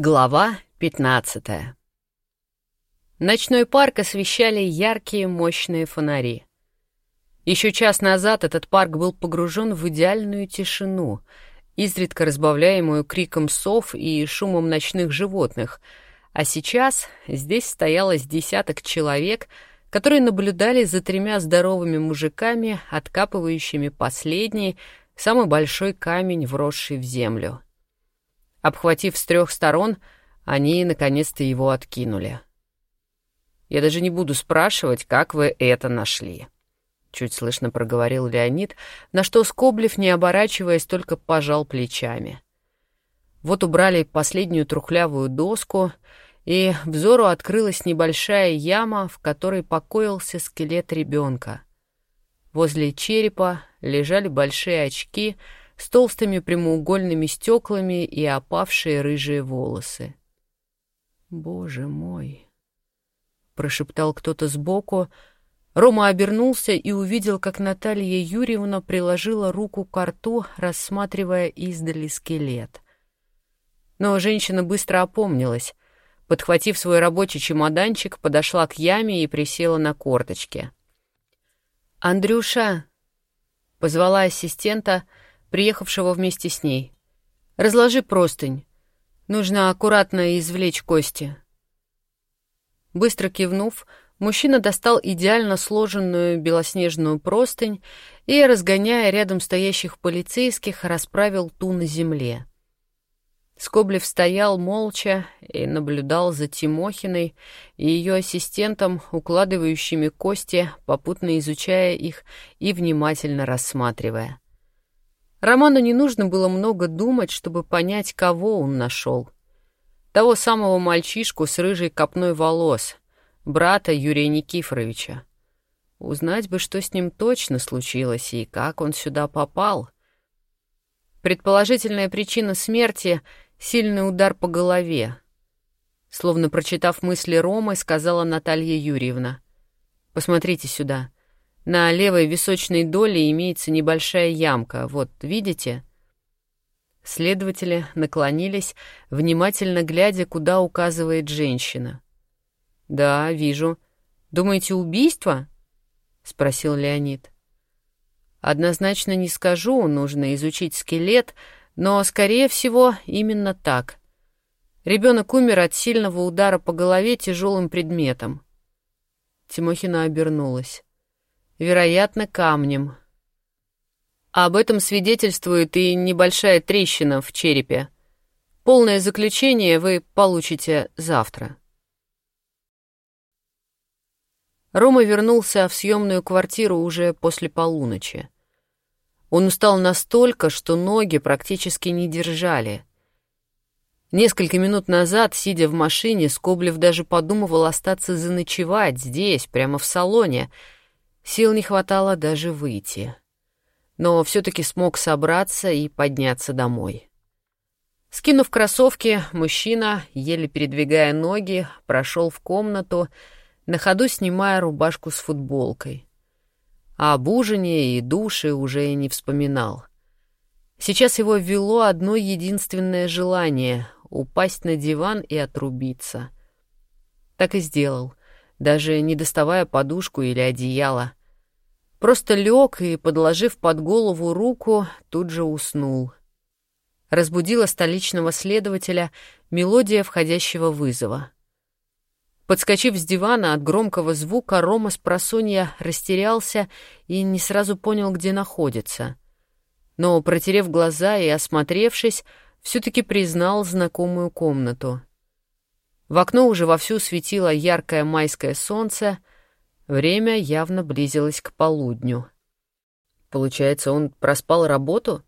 Глава 15 Ночной парк освещали яркие мощные фонари. Еще час назад этот парк был погружен в идеальную тишину, изредка разбавляемую криком сов и шумом ночных животных, а сейчас здесь стоялось десяток человек, которые наблюдали за тремя здоровыми мужиками, откапывающими последний, самый большой камень, вросший в землю — Обхватив с трех сторон, они наконец-то его откинули. «Я даже не буду спрашивать, как вы это нашли», — чуть слышно проговорил Леонид, на что Скоблев, не оборачиваясь, только пожал плечами. Вот убрали последнюю трухлявую доску, и взору открылась небольшая яма, в которой покоился скелет ребенка. Возле черепа лежали большие очки — с толстыми прямоугольными стеклами и опавшие рыжие волосы. «Боже мой!» — прошептал кто-то сбоку. Рома обернулся и увидел, как Наталья Юрьевна приложила руку к рту, рассматривая издали скелет. Но женщина быстро опомнилась. Подхватив свой рабочий чемоданчик, подошла к яме и присела на корточки. «Андрюша!» — позвала ассистента — приехавшего вместе с ней. «Разложи простынь. Нужно аккуратно извлечь кости». Быстро кивнув, мужчина достал идеально сложенную белоснежную простынь и, разгоняя рядом стоящих полицейских, расправил ту на земле. Скоблев стоял молча и наблюдал за Тимохиной и ее ассистентом, укладывающими кости, попутно изучая их и внимательно рассматривая. Роману не нужно было много думать, чтобы понять, кого он нашел. Того самого мальчишку с рыжей копной волос, брата Юрия Никифоровича. Узнать бы, что с ним точно случилось и как он сюда попал. Предположительная причина смерти — сильный удар по голове. Словно прочитав мысли Ромы, сказала Наталья Юрьевна. «Посмотрите сюда». На левой височной доле имеется небольшая ямка. Вот, видите? Следователи наклонились, внимательно глядя, куда указывает женщина. «Да, вижу. Думаете, убийство?» — спросил Леонид. «Однозначно не скажу, нужно изучить скелет, но, скорее всего, именно так. Ребенок умер от сильного удара по голове тяжелым предметом». Тимохина обернулась вероятно, камнем. Об этом свидетельствует и небольшая трещина в черепе. Полное заключение вы получите завтра. Рома вернулся в съемную квартиру уже после полуночи. Он устал настолько, что ноги практически не держали. Несколько минут назад, сидя в машине, Скоблев даже подумывал остаться заночевать здесь, прямо в салоне — Сил не хватало даже выйти. Но все-таки смог собраться и подняться домой. Скинув кроссовки, мужчина, еле передвигая ноги, прошел в комнату, на ходу снимая рубашку с футболкой. А об ужине и душе уже и не вспоминал. Сейчас его ввело одно единственное желание — упасть на диван и отрубиться. Так и сделал, даже не доставая подушку или одеяло. Просто лег и, подложив под голову руку, тут же уснул. Разбудила столичного следователя мелодия входящего вызова. Подскочив с дивана от громкого звука, Рома с просонья растерялся и не сразу понял, где находится. Но, протерев глаза и осмотревшись, все-таки признал знакомую комнату. В окно уже вовсю светило яркое майское солнце — Время явно близилось к полудню. Получается, он проспал работу?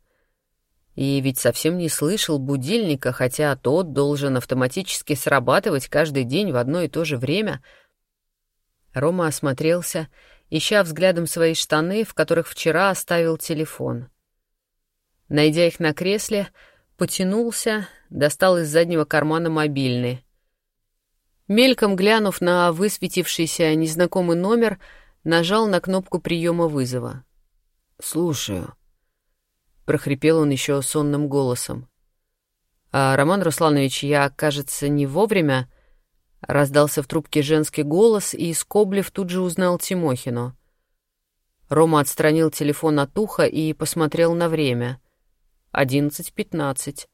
И ведь совсем не слышал будильника, хотя тот должен автоматически срабатывать каждый день в одно и то же время. Рома осмотрелся, ища взглядом свои штаны, в которых вчера оставил телефон. Найдя их на кресле, потянулся, достал из заднего кармана мобильный — Мельком глянув на высветившийся незнакомый номер, нажал на кнопку приема вызова. «Слушаю», — прохрипел он еще сонным голосом. А, Роман Русланович, я, кажется, не вовремя. Раздался в трубке женский голос, и Скоблев тут же узнал Тимохину. Рома отстранил телефон от уха и посмотрел на время. Одиннадцать пятнадцать.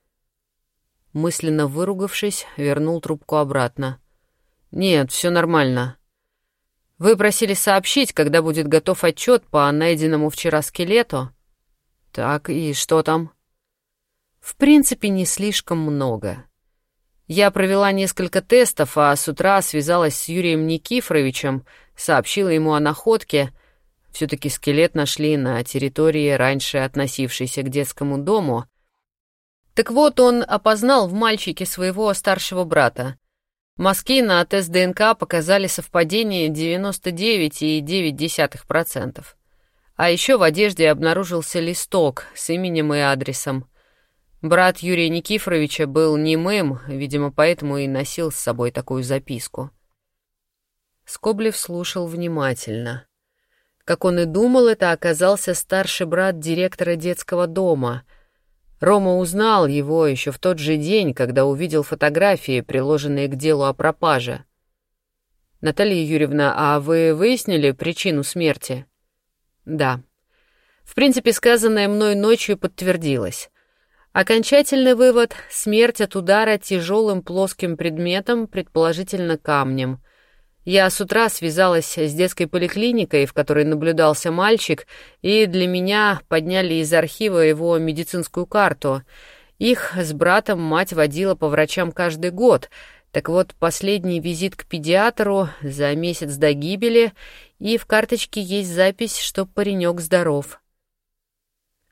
Мысленно выругавшись, вернул трубку обратно. «Нет, все нормально. Вы просили сообщить, когда будет готов отчет по найденному вчера скелету?» «Так, и что там?» «В принципе, не слишком много. Я провела несколько тестов, а с утра связалась с Юрием Никифоровичем, сообщила ему о находке. Все-таки скелет нашли на территории, раньше относившейся к детскому дому. Так вот, он опознал в мальчике своего старшего брата. Мазки на тест ДНК показали совпадение 99,9%. А еще в одежде обнаружился листок с именем и адресом. Брат Юрия Никифоровича был немым, видимо, поэтому и носил с собой такую записку. Скоблев слушал внимательно. Как он и думал, это оказался старший брат директора детского дома. Рома узнал его еще в тот же день, когда увидел фотографии, приложенные к делу о пропаже. «Наталья Юрьевна, а вы выяснили причину смерти?» «Да. В принципе, сказанное мной ночью подтвердилось». Окончательный вывод — смерть от удара тяжелым плоским предметом, предположительно камнем. Я с утра связалась с детской поликлиникой, в которой наблюдался мальчик, и для меня подняли из архива его медицинскую карту. Их с братом мать водила по врачам каждый год. Так вот, последний визит к педиатру за месяц до гибели, и в карточке есть запись, что паренек здоров.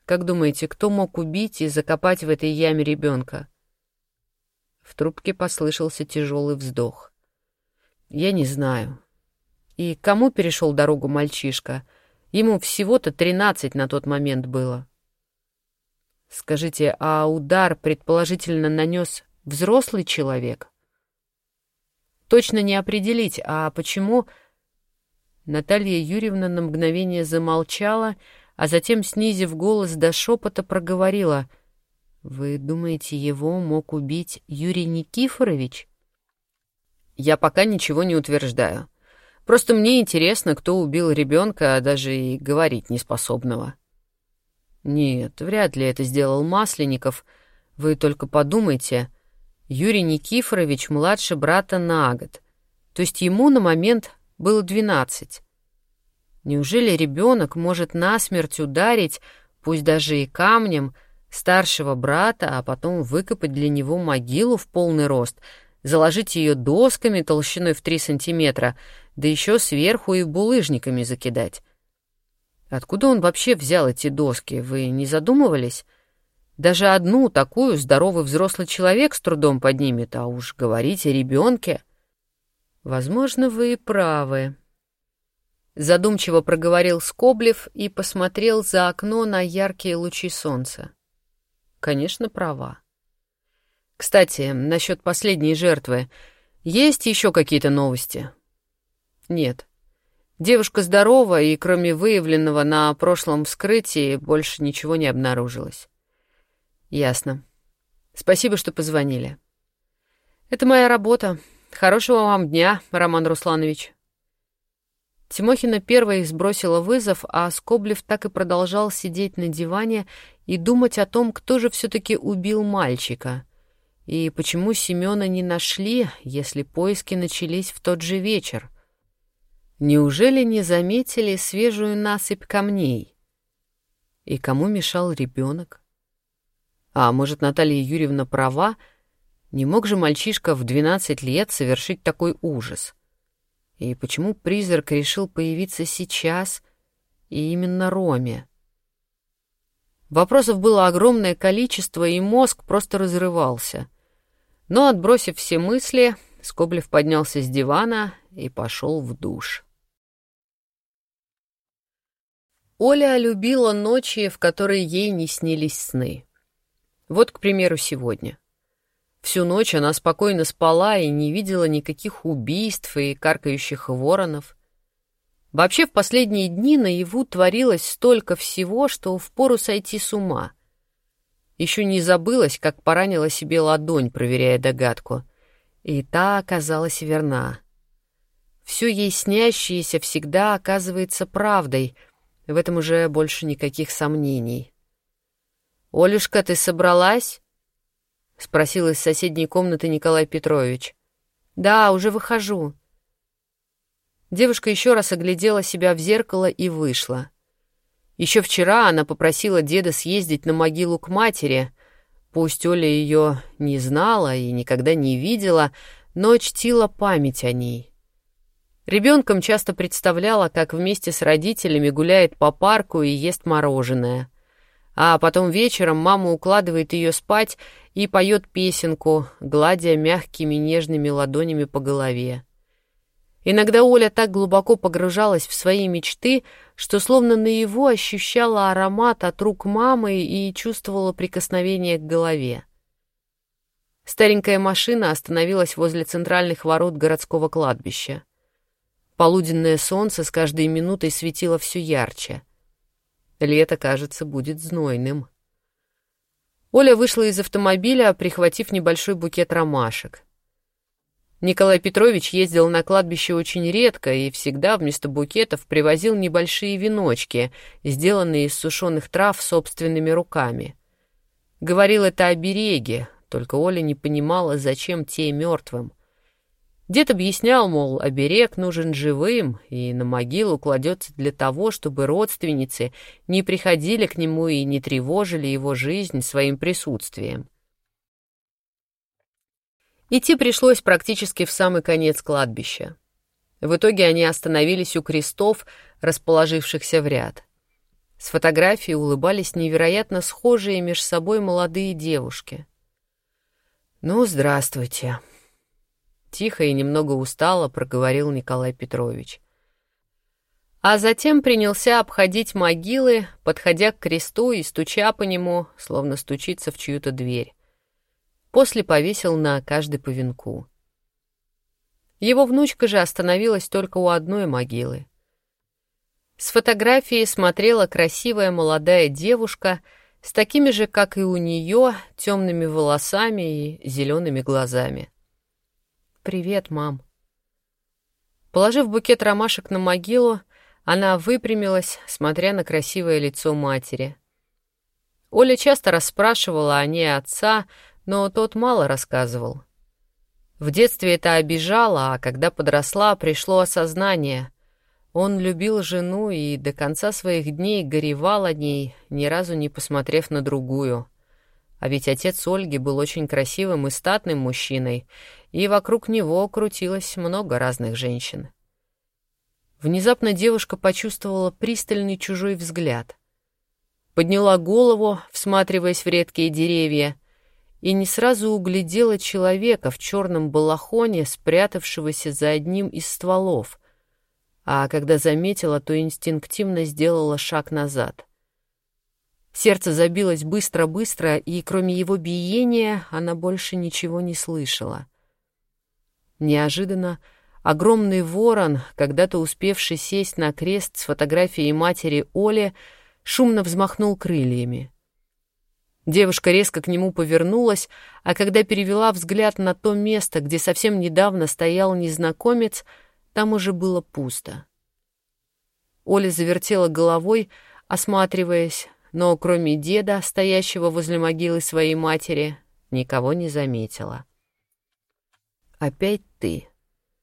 Как думаете, кто мог убить и закопать в этой яме ребенка? В трубке послышался тяжелый вздох. Я не знаю. И кому перешел дорогу мальчишка? Ему всего-то тринадцать на тот момент было. Скажите, а удар предположительно нанес взрослый человек? Точно не определить, а почему... Наталья Юрьевна на мгновение замолчала, а затем, снизив голос до шепота, проговорила. «Вы думаете, его мог убить Юрий Никифорович?» «Я пока ничего не утверждаю. Просто мне интересно, кто убил ребенка, а даже и говорить неспособного». «Нет, вряд ли это сделал Масленников. Вы только подумайте. Юрий Никифорович младше брата на год. То есть ему на момент было двенадцать. Неужели ребенок может насмерть ударить, пусть даже и камнем, старшего брата, а потом выкопать для него могилу в полный рост, заложить ее досками толщиной в три сантиметра, да еще сверху и булыжниками закидать? Откуда он вообще взял эти доски, вы не задумывались? Даже одну такую здоровый взрослый человек с трудом поднимет, а уж говорить о ребенке. Возможно, вы и правы, Задумчиво проговорил Скоблев и посмотрел за окно на яркие лучи солнца. Конечно, права. Кстати, насчет последней жертвы. Есть еще какие-то новости? Нет. Девушка здорова, и кроме выявленного на прошлом вскрытии больше ничего не обнаружилось. Ясно. Спасибо, что позвонили. Это моя работа. Хорошего вам дня, Роман Русланович. Тимохина первой сбросила вызов, а Скоблев так и продолжал сидеть на диване и думать о том, кто же все-таки убил мальчика. И почему Семена не нашли, если поиски начались в тот же вечер? Неужели не заметили свежую насыпь камней? И кому мешал ребенок? А может, Наталья Юрьевна права? Не мог же мальчишка в двенадцать лет совершить такой ужас? И почему призрак решил появиться сейчас и именно Роме? Вопросов было огромное количество, и мозг просто разрывался. Но, отбросив все мысли, Скоблев поднялся с дивана и пошел в душ. Оля любила ночи, в которые ей не снились сны. Вот, к примеру, сегодня — Всю ночь она спокойно спала и не видела никаких убийств и каркающих воронов. Вообще в последние дни наяву творилось столько всего, что впору сойти с ума. Еще не забылась, как поранила себе ладонь, проверяя догадку. И та оказалась верна. Все ей снящееся всегда оказывается правдой. В этом уже больше никаких сомнений. «Олюшка, ты собралась?» — спросил из соседней комнаты Николай Петрович. «Да, уже выхожу». Девушка еще раз оглядела себя в зеркало и вышла. Еще вчера она попросила деда съездить на могилу к матери. Пусть Оля ее не знала и никогда не видела, но чтила память о ней. Ребенком часто представляла, как вместе с родителями гуляет по парку и ест мороженое. А потом вечером мама укладывает ее спать и поет песенку, гладя мягкими нежными ладонями по голове. Иногда Оля так глубоко погружалась в свои мечты, что словно наяву ощущала аромат от рук мамы и чувствовала прикосновение к голове. Старенькая машина остановилась возле центральных ворот городского кладбища. Полуденное солнце с каждой минутой светило все ярче. Лето, кажется, будет знойным. Оля вышла из автомобиля, прихватив небольшой букет ромашек. Николай Петрович ездил на кладбище очень редко и всегда вместо букетов привозил небольшие веночки, сделанные из сушеных трав собственными руками. Говорил это о береге, только Оля не понимала, зачем те мертвым. Дед объяснял, мол, оберег нужен живым и на могилу кладется для того, чтобы родственницы не приходили к нему и не тревожили его жизнь своим присутствием. Идти пришлось практически в самый конец кладбища. В итоге они остановились у крестов, расположившихся в ряд. С фотографии улыбались невероятно схожие между собой молодые девушки. «Ну, здравствуйте», — тихо и немного устало проговорил Николай Петрович. А затем принялся обходить могилы, подходя к кресту и стуча по нему, словно стучится в чью-то дверь. После повесил на каждый по венку. Его внучка же остановилась только у одной могилы. С фотографии смотрела красивая молодая девушка с такими же, как и у нее, темными волосами и зелеными глазами. «Привет, мам». Положив букет ромашек на могилу, она выпрямилась, смотря на красивое лицо матери. Оля часто расспрашивала о ней отца, но тот мало рассказывал. В детстве это обижало, а когда подросла, пришло осознание. Он любил жену и до конца своих дней горевал о ней, ни разу не посмотрев на другую. А ведь отец Ольги был очень красивым и статным мужчиной, и вокруг него крутилось много разных женщин. Внезапно девушка почувствовала пристальный чужой взгляд. Подняла голову, всматриваясь в редкие деревья — и не сразу углядела человека в черном балахоне, спрятавшегося за одним из стволов, а когда заметила, то инстинктивно сделала шаг назад. Сердце забилось быстро-быстро, и кроме его биения она больше ничего не слышала. Неожиданно огромный ворон, когда-то успевший сесть на крест с фотографией матери Оли, шумно взмахнул крыльями — Девушка резко к нему повернулась, а когда перевела взгляд на то место, где совсем недавно стоял незнакомец, там уже было пусто. Оля завертела головой, осматриваясь, но кроме деда, стоящего возле могилы своей матери, никого не заметила. «Опять ты»,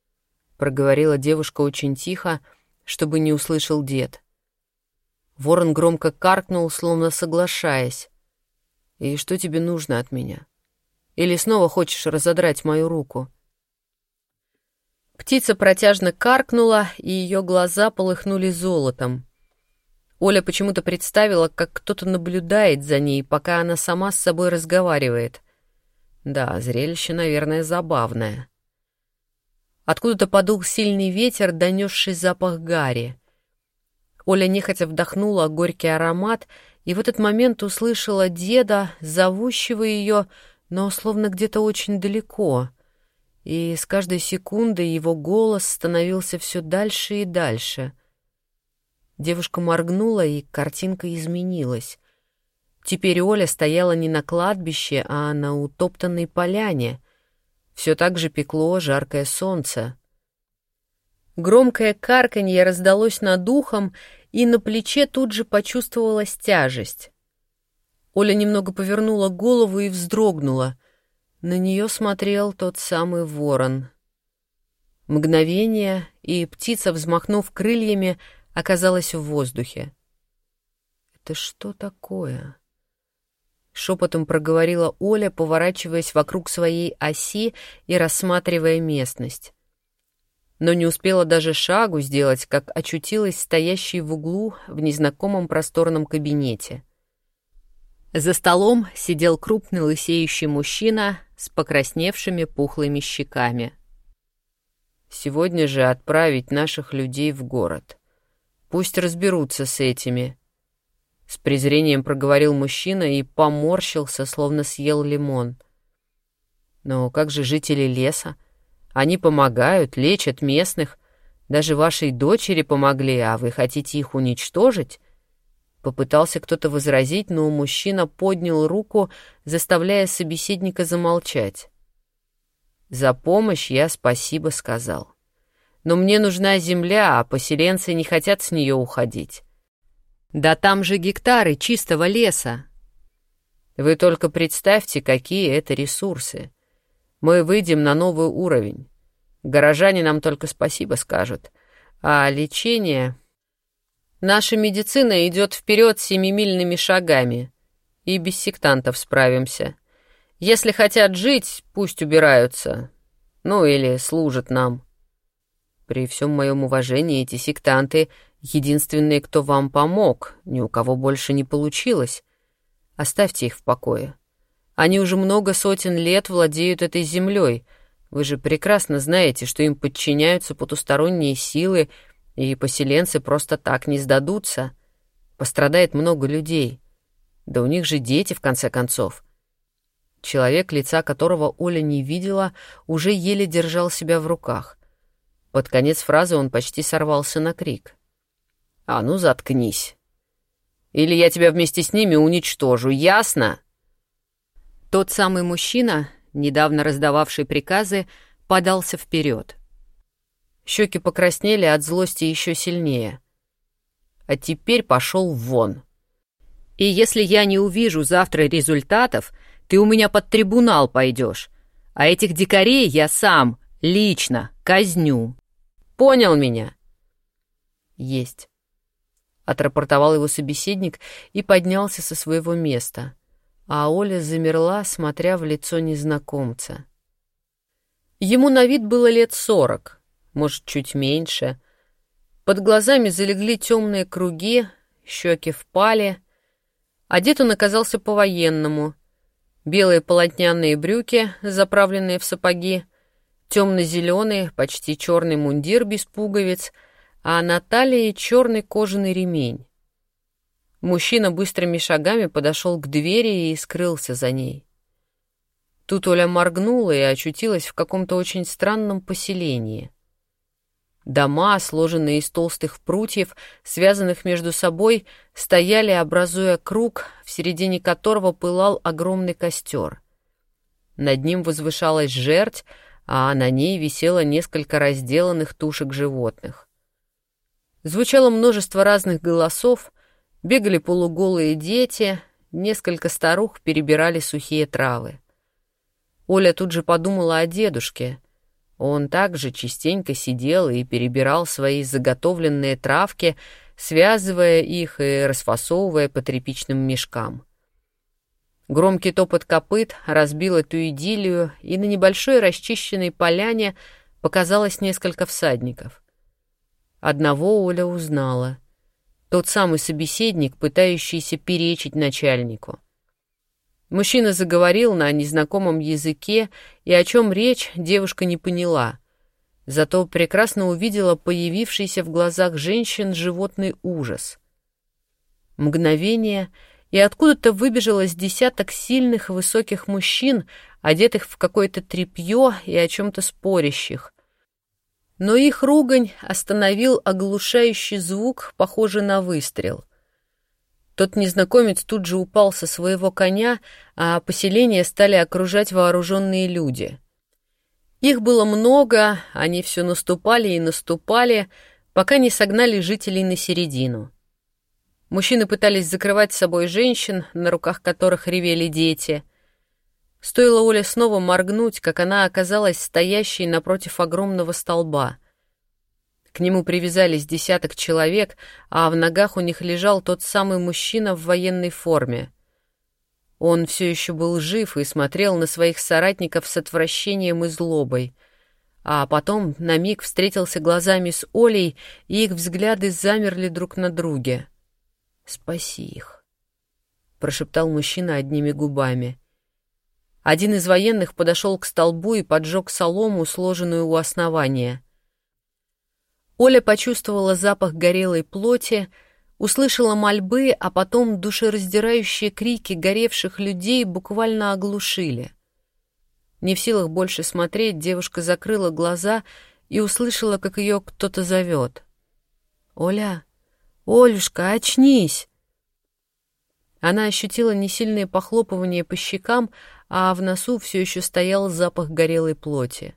— проговорила девушка очень тихо, чтобы не услышал дед. Ворон громко каркнул, словно соглашаясь. И что тебе нужно от меня? Или снова хочешь разодрать мою руку?» Птица протяжно каркнула, и ее глаза полыхнули золотом. Оля почему-то представила, как кто-то наблюдает за ней, пока она сама с собой разговаривает. Да, зрелище, наверное, забавное. Откуда-то подул сильный ветер, донесший запах гари. Оля нехотя вдохнула горький аромат — и в этот момент услышала деда, зовущего ее, но словно где-то очень далеко. И с каждой секундой его голос становился все дальше и дальше. Девушка моргнула, и картинка изменилась. Теперь Оля стояла не на кладбище, а на утоптанной поляне. Все так же пекло жаркое солнце. Громкое карканье раздалось над ухом, и на плече тут же почувствовалась тяжесть. Оля немного повернула голову и вздрогнула. На нее смотрел тот самый ворон. Мгновение, и птица, взмахнув крыльями, оказалась в воздухе. «Это что такое?» Шепотом проговорила Оля, поворачиваясь вокруг своей оси и рассматривая местность. Но не успела даже шагу сделать, как очутилась стоящей в углу в незнакомом просторном кабинете. За столом сидел крупный лысеющий мужчина с покрасневшими пухлыми щеками. «Сегодня же отправить наших людей в город. Пусть разберутся с этими», с презрением проговорил мужчина и поморщился, словно съел лимон. Но как же жители леса? Они помогают, лечат местных. Даже вашей дочери помогли, а вы хотите их уничтожить? Попытался кто-то возразить, но мужчина поднял руку, заставляя собеседника замолчать. За помощь я спасибо сказал. Но мне нужна земля, а поселенцы не хотят с нее уходить. Да там же гектары чистого леса. Вы только представьте, какие это ресурсы. Мы выйдем на новый уровень. Горожане нам только спасибо скажут. А лечение... Наша медицина идет вперед семимильными шагами. И без сектантов справимся. Если хотят жить, пусть убираются. Ну или служат нам. При всем моем уважении эти сектанты Единственные, кто вам помог, ни у кого больше не получилось. Оставьте их в покое. Они уже много сотен лет владеют этой землей. Вы же прекрасно знаете, что им подчиняются потусторонние силы, и поселенцы просто так не сдадутся. Пострадает много людей. Да у них же дети, в конце концов. Человек, лица которого Оля не видела, уже еле держал себя в руках. Под конец фразы он почти сорвался на крик. А ну, заткнись. Или я тебя вместе с ними уничтожу, ясно? Тот самый мужчина, недавно раздававший приказы, подался вперед. Щеки покраснели от злости еще сильнее. А теперь пошел вон. И если я не увижу завтра результатов, ты у меня под трибунал пойдешь. А этих дикарей я сам, лично, казню. Понял меня? Есть отрапортовал его собеседник и поднялся со своего места. А Оля замерла, смотря в лицо незнакомца. Ему на вид было лет сорок, может, чуть меньше. Под глазами залегли темные круги, щеки впали. Одет он оказался по-военному. Белые полотняные брюки, заправленные в сапоги, темно-зеленый, почти черный мундир без пуговиц — а на талии черный кожаный ремень. Мужчина быстрыми шагами подошел к двери и скрылся за ней. Тут Оля моргнула и очутилась в каком-то очень странном поселении. Дома, сложенные из толстых прутьев, связанных между собой, стояли, образуя круг, в середине которого пылал огромный костер. Над ним возвышалась жерть, а на ней висело несколько разделанных тушек животных. Звучало множество разных голосов, бегали полуголые дети, несколько старух перебирали сухие травы. Оля тут же подумала о дедушке. Он также частенько сидел и перебирал свои заготовленные травки, связывая их и расфасовывая по тряпичным мешкам. Громкий топот копыт разбил эту идиллию, и на небольшой расчищенной поляне показалось несколько всадников. Одного Оля узнала. Тот самый собеседник, пытающийся перечить начальнику. Мужчина заговорил на незнакомом языке, и о чем речь девушка не поняла. Зато прекрасно увидела появившийся в глазах женщин животный ужас. Мгновение, и откуда-то выбежало десяток сильных высоких мужчин, одетых в какое-то тряпье и о чем-то спорящих — но их ругань остановил оглушающий звук, похожий на выстрел. Тот незнакомец тут же упал со своего коня, а поселение стали окружать вооруженные люди. Их было много, они все наступали и наступали, пока не согнали жителей на середину. Мужчины пытались закрывать с собой женщин, на руках которых ревели дети. Стоило Оле снова моргнуть, как она оказалась стоящей напротив огромного столба — к нему привязались десяток человек, а в ногах у них лежал тот самый мужчина в военной форме. Он все еще был жив и смотрел на своих соратников с отвращением и злобой. А потом на миг встретился глазами с Олей, и их взгляды замерли друг на друге. «Спаси их», — прошептал мужчина одними губами. Один из военных подошел к столбу и поджег солому, сложенную у основания — Оля почувствовала запах горелой плоти, услышала мольбы, а потом душераздирающие крики горевших людей буквально оглушили. Не в силах больше смотреть, девушка закрыла глаза и услышала, как ее кто-то зовет. «Оля! Олюшка, очнись!» Она ощутила несильные похлопывания по щекам, а в носу все еще стоял запах горелой плоти.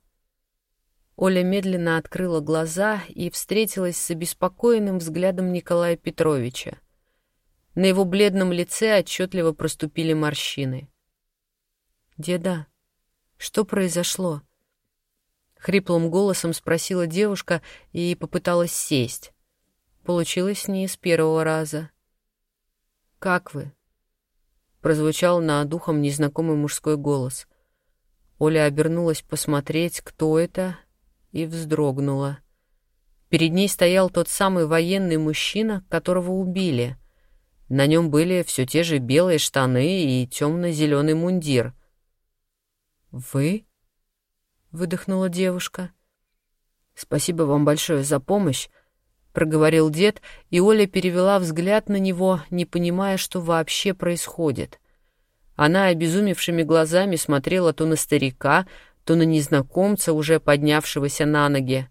Оля медленно открыла глаза и встретилась с обеспокоенным взглядом Николая Петровича. На его бледном лице отчетливо проступили морщины. «Деда, что произошло?» Хриплым голосом спросила девушка и попыталась сесть. Получилось не с первого раза. «Как вы?» Прозвучал над духом незнакомый мужской голос. Оля обернулась посмотреть, кто это, и вздрогнула. Перед ней стоял тот самый военный мужчина, которого убили. На нем были все те же белые штаны и темно-зеленый мундир. «Вы?» — выдохнула девушка. «Спасибо вам большое за помощь», — проговорил дед, и Оля перевела взгляд на него, не понимая, что вообще происходит. Она обезумевшими глазами смотрела то на старика, то на незнакомца, уже поднявшегося на ноги.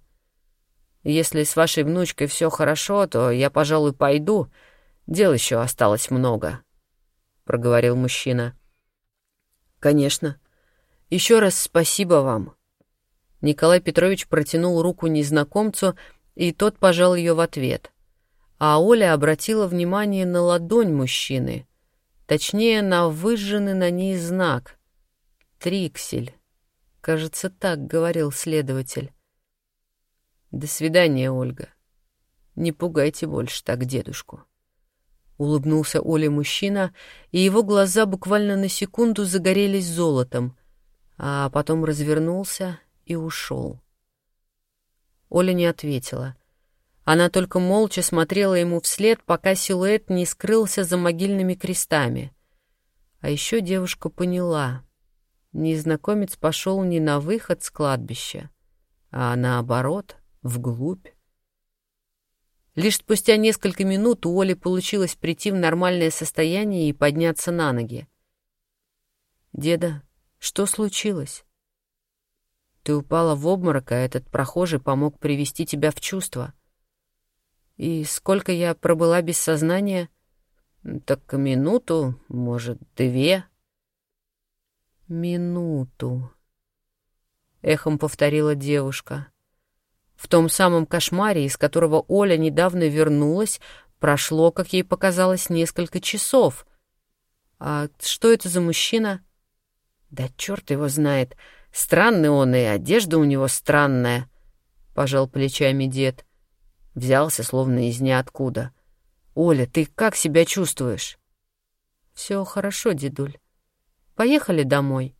«Если с вашей внучкой все хорошо, то я, пожалуй, пойду. Дел еще осталось много», — проговорил мужчина. «Конечно. Еще раз спасибо вам». Николай Петрович протянул руку незнакомцу, и тот пожал ее в ответ. А Оля обратила внимание на ладонь мужчины, точнее, на выжженный на ней знак — триксель. Кажется, так говорил следователь. До свидания, Ольга. Не пугайте больше так дедушку. Улыбнулся Оле мужчина, и его глаза буквально на секунду загорелись золотом, а потом развернулся и ушел. Оля не ответила. Она только молча смотрела ему вслед, пока силуэт не скрылся за могильными крестами. А еще девушка поняла — незнакомец пошел не на выход с кладбища, а наоборот, вглубь. Лишь спустя несколько минут у Оли получилось прийти в нормальное состояние и подняться на ноги. «Деда, что случилось?» «Ты упала в обморок, а этот прохожий помог привести тебя в чувство». «И сколько я пробыла без сознания?» «Так минуту, может, две». «Минуту», — эхом повторила девушка. В том самом кошмаре, из которого Оля недавно вернулась, прошло, как ей показалось, несколько часов. А что это за мужчина? Да черт его знает. Странный он, и одежда у него странная, — пожал плечами дед. Взялся, словно из ниоткуда. «Оля, ты как себя чувствуешь?» «Все хорошо, дедуль. Поехали домой.